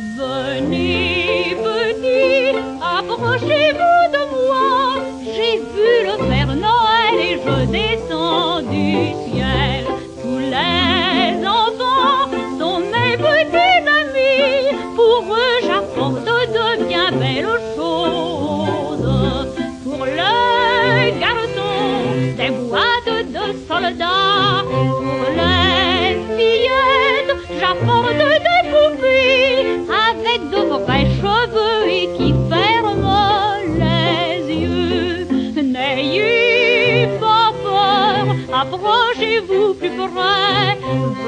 Venez, venez, approchez-vous de moi. J'ai vu le Père Noël et je descends du ciel. Tous les enfants sont mes petits amis. Pour eux, j'apporte de bien belles choses. Approchez-vous plus près.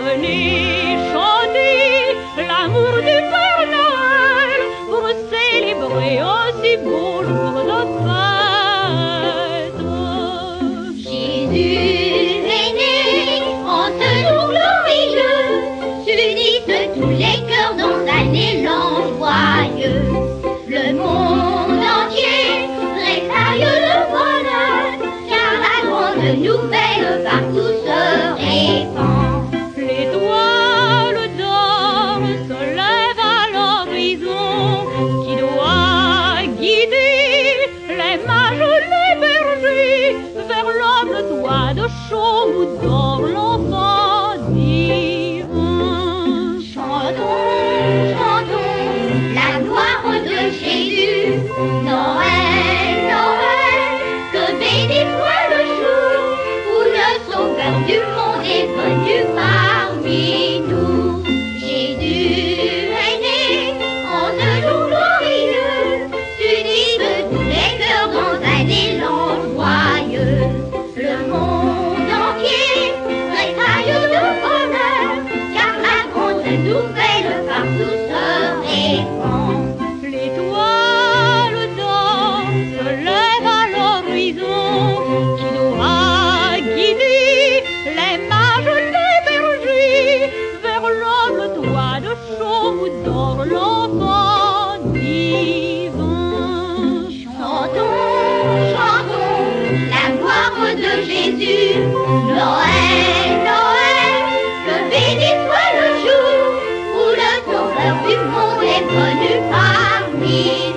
Venez chanter l'amour du Père Noël pour célébrer aussi beau jour de fête. Jésus le toit de chaume nouvelle partout se répand. L'étoile danse, se lève à l'horizon, qui doit guider les mages, les bergers, vers l'homme, toit de chaume d'Orlan. You.